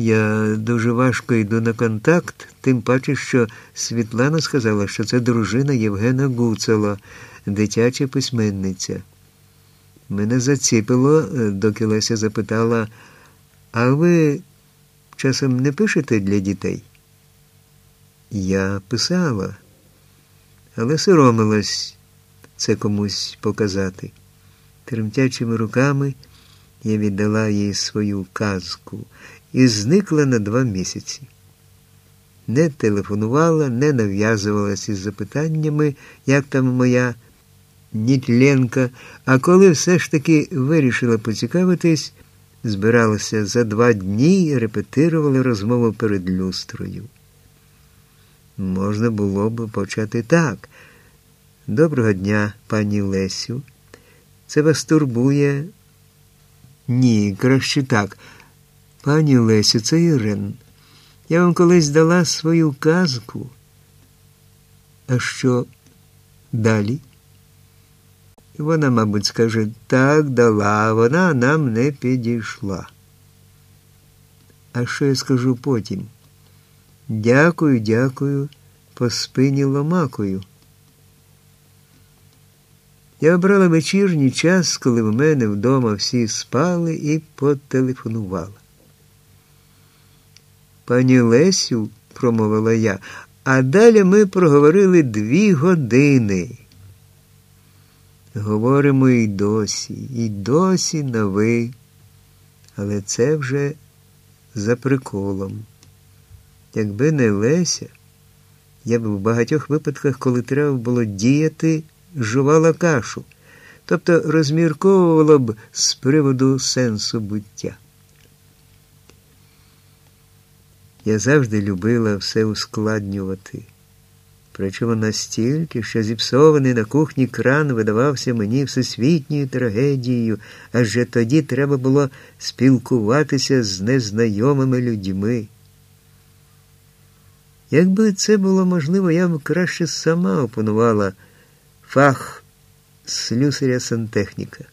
Я дуже важко йду на контакт, тим паче, що Світлана сказала, що це дружина Євгена Гуцела, дитяча письменниця. Мене заціпило, доки Леся запитала, а ви часом не пишете для дітей? Я писала, але соромилась це комусь показати. Тремтячими руками я віддала їй свою казку і зникла на два місяці. Не телефонувала, не нав'язувалася із запитаннями, як там моя нітленка, а коли все ж таки вирішила поцікавитись, збиралася за два дні і репетирувала розмову перед люстрою. Можна було б почати так. Доброго дня, пані Лесю. Це вас турбує? Ні, краще так. Пані Лесю, це Ірен. Я вам колись дала свою казку. А що далі? Вона, мабуть, скаже, так дала, вона нам не підійшла. А що я скажу потім? Дякую, дякую, по спині ломакою. Я обрала вечірній час, коли в мене вдома всі спали і потелефонувала. Пані Лесю, промовила я, а далі ми проговорили дві години. Говоримо і досі, і досі на ви, але це вже за приколом. Якби не Леся, я б в багатьох випадках, коли треба було діяти, жувала кашу, тобто розмірковувала б з приводу сенсу буття. Я завжди любила все ускладнювати. Причому настільки, що зіпсований на кухні кран видавався мені всесвітньою трагедією, адже тоді треба було спілкуватися з незнайомими людьми. Якби це було можливо, я б краще сама опанувала фах слюсаря сантехніка,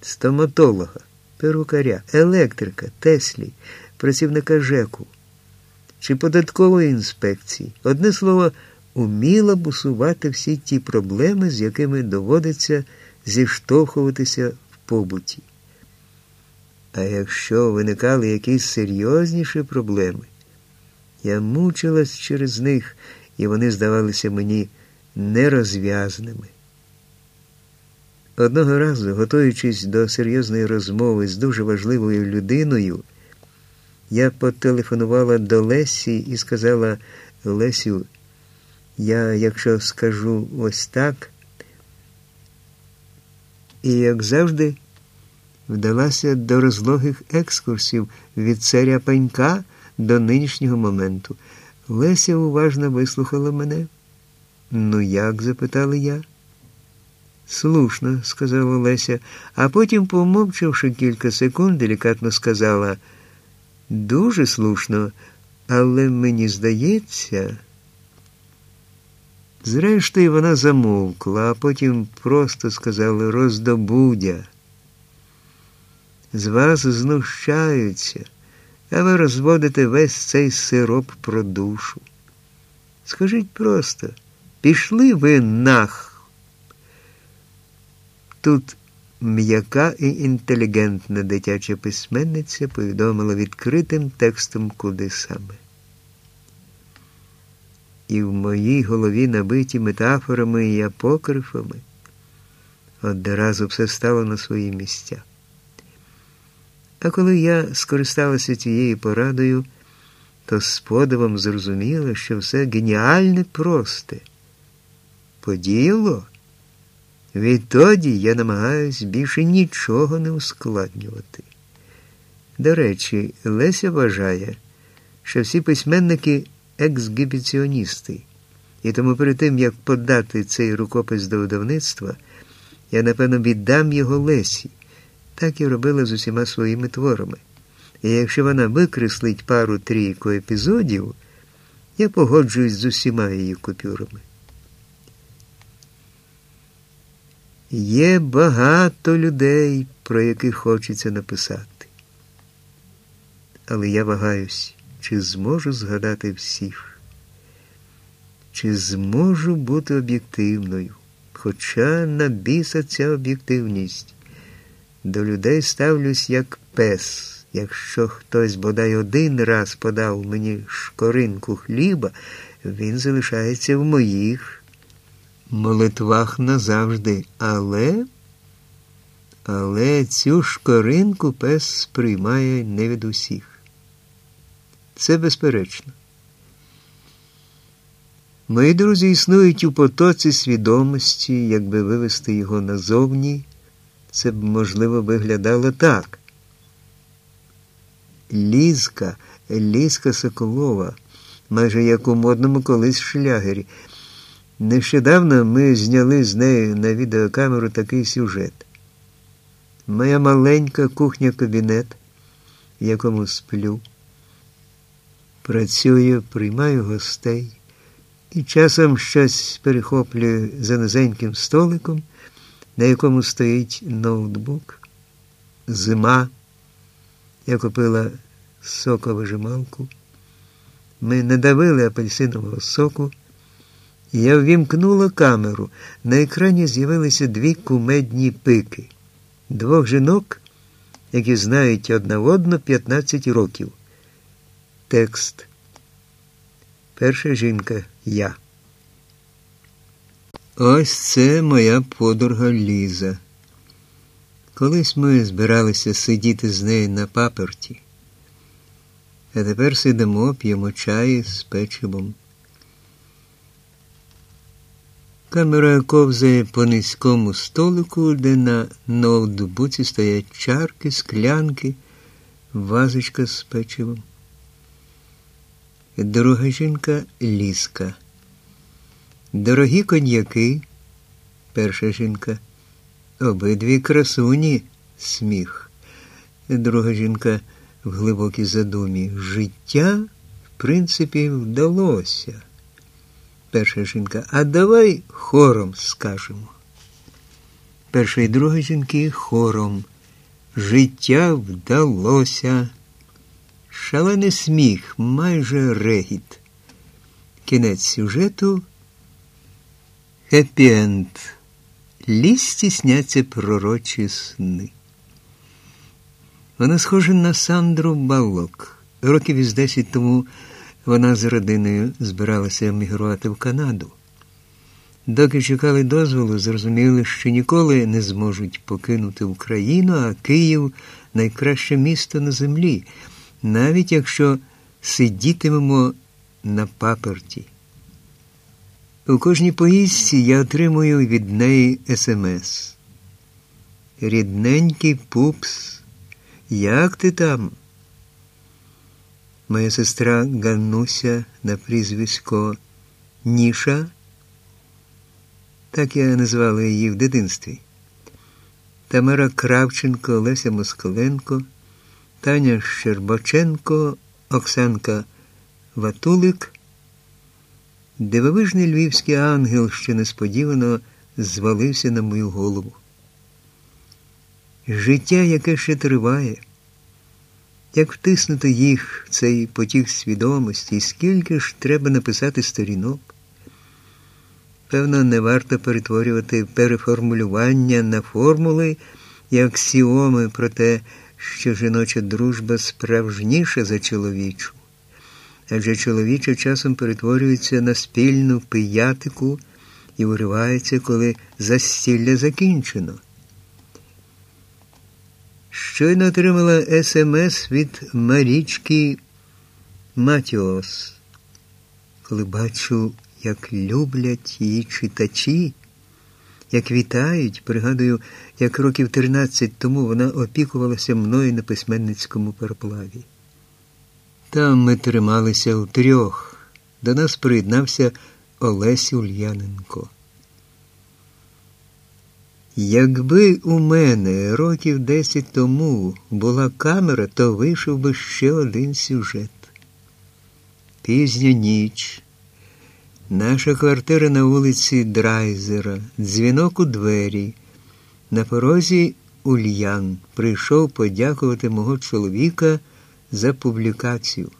стоматолога, перукаря, електрика, теслі, працівника ЖЕКу чи податкової інспекції. Одне слово, уміла б усувати всі ті проблеми, з якими доводиться зіштовхуватися в побуті. А якщо виникали якісь серйозніші проблеми, я мучилась через них, і вони здавалися мені нерозв'язними. Одного разу, готуючись до серйозної розмови з дуже важливою людиною, я потелефонувала до Лесі і сказала Лесю, я, якщо скажу ось так, і, як завжди, вдалася до розлогих екскурсів від царя панька до нинішнього моменту. Леся уважно вислухала мене. Ну, як? запитала я. Слушно, сказала Леся, а потім, помовчавши кілька секунд, делікатно сказала. Дуже слушно, але мені здається. Зрештою, вона замовкла, а потім просто сказала роздобудя. З вас знущаються, а ви розводите весь цей сироп про душу. Скажіть просто, пішли ви нах. Тут М'яка і інтелігентна дитяча письменниця повідомила відкритим текстом куди саме. І в моїй голові набиті метафорами і апокрифами, одразу все стало на свої місця. А коли я скористалася цією порадою, то з подивом зрозуміла, що все геніальне просте. Подіяло. Відтоді я намагаюсь більше нічого не ускладнювати. До речі, Леся вважає, що всі письменники ексгібіціоністи, і тому перед тим, як подати цей рукопис до видавництва, я, напевно, віддам його Лесі, так і робила з усіма своїми творами. І якщо вона викреслить пару трійку епізодів, я погоджуюсь з усіма її купюрами. Є багато людей, про яких хочеться написати. але я вагаюсь, чи зможу згадати всіх, чи зможу бути об'єктивною. Хоча на біса ця об'єктивність. До людей ставлюсь як пес. Якщо хтось бодай один раз подав мені шкоринку хліба, він залишається в моїх молитвах назавжди. Але але цю шкоринку пес сприймає не від усіх. Це безперечно. Мої друзі існують у потоці свідомості, якби вивести його назовні, це б, можливо, виглядало так. Лізка, Лізка Соколова, майже як у модному колись шлягері. Нещодавно ми зняли з нею на відеокамеру такий сюжет. Моя маленька кухня-кабінет, в якому сплю. Працюю, приймаю гостей і часом щось перехоплюю за низеньким столиком, на якому стоїть ноутбук. Зима. Я купила соковижималку. Ми не давили апельсинового соку. Я ввімкнула камеру. На екрані з'явилися дві кумедні пики, двох жінок, які знають одна одну 15 років. Текст. Перша жінка я. Ось це моя подруга Ліза. Колись ми збиралися сидіти з нею на паперті, а тепер сидимо, п'ємо чай з печивом. Камера ковзає по низькому столику, де на ноутбуці стоять чарки, склянки, вазочка з печивом. Друга жінка ліска. Дорогі коньяки, перша жінка. Обидві красуні сміх. Друга жінка в глибокій задумі. Життя, в принципі, вдалося. Перша жінка, а давай хором скажемо. Перша і друга жінки хором. Життя вдалося. Шалений сміх, майже регіт. Кінець сюжету. Хеппі-енд. Лісті сняться пророчі сни. Вона схожа на Сандру Баллок. Років із десять тому вона з родиною збиралася емігрувати в Канаду. Доки чекали дозволу, зрозуміли, що ніколи не зможуть покинути Україну, а Київ найкраще місто на землі, навіть якщо сидітимемо на паперті. У кожній поїздці я отримую від неї смс. Рідненький пупс, як ти там? Моя сестра Ганнуся на прізвисько Ніша, так я назвала її в дитинстві. Тамара Кравченко, Леся Москаленко, Таня Щербаченко, Оксанка Ватулик. Дивовижний львівський ангел, що несподівано звалився на мою голову. Життя, яке ще триває, як втиснути їх в цей потік свідомості, скільки ж треба написати сторінок? Певно, не варто перетворювати переформулювання на формули і аксіоми про те, що жіноча дружба справжніша за чоловічу адже чоловіче часом перетворюється на спільну пиятику і уривається, коли застілля закінчено. Щойно отримала смс від Марічки Матіос, коли бачу, як люблять її читачі, як вітають, пригадую, як років 13 тому вона опікувалася мною на письменницькому пароплаві. Там ми трималися втрьох. До нас приєднався Олесь Ульяненко. Якби у мене років десять тому була камера, то вийшов би ще один сюжет. Пізня ніч. Наша квартира на вулиці Драйзера, дзвінок у двері. На порозі Ульян прийшов подякувати мого чоловіка за публікацію.